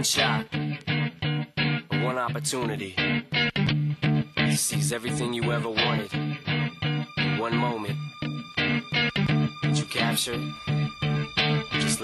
one shot, one opportunity. Seize everything you ever wanted in one moment. Did you capture it?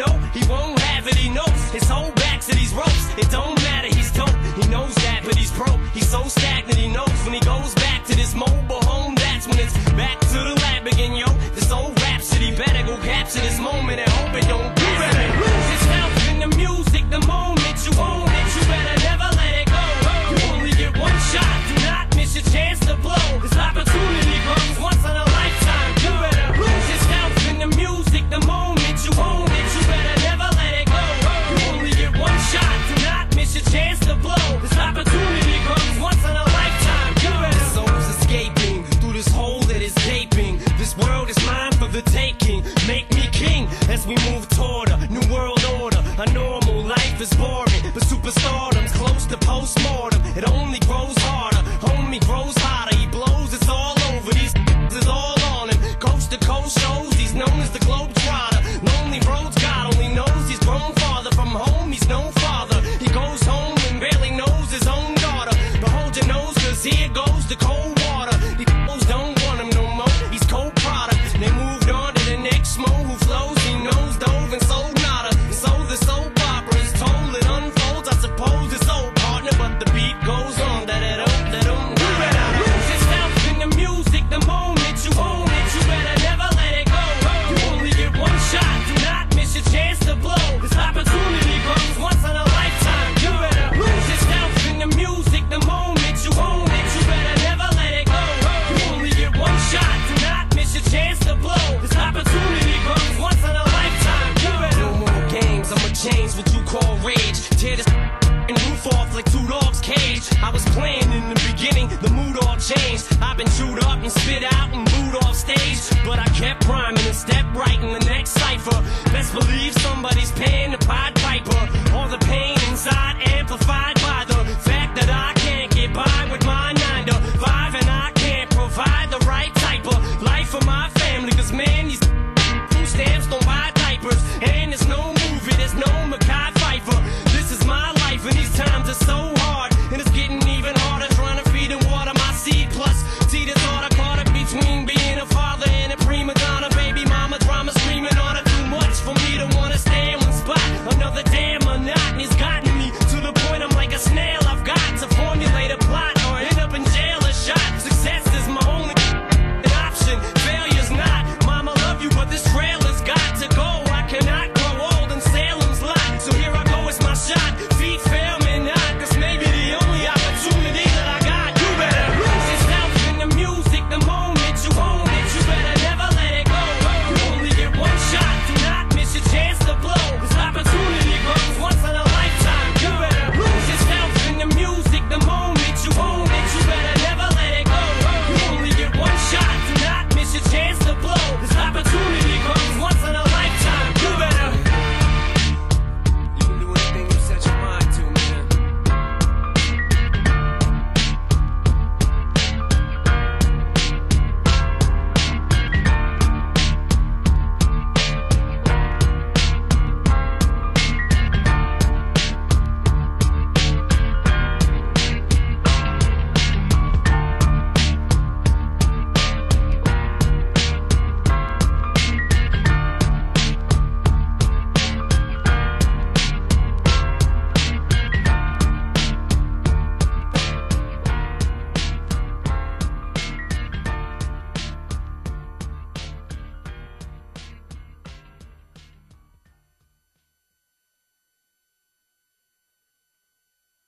know he won't have it, he knows his whole back to these ropes. It don't matter, he's dope. He knows that, but he's broke. He's so stagnant, he knows when he goes back to this mold. we move toward a new world order. A normal life is boring, but superstardom's close to postmortem. It only I was playing in the beginning, the mood all changed. I've been chewed up and spit out and booed off stage. But I kept rhyming and stepped right in the next cipher. Best believe somebody's paying the Pied Piper. All the pain inside amplified by the fact that I can't get by with my 9 to 5 and I can't provide the right type of life for my family. Cause man, these food stamps don't buy diapers. And there's no movie, there's no Mekhi Phifer. This is my life and these times are so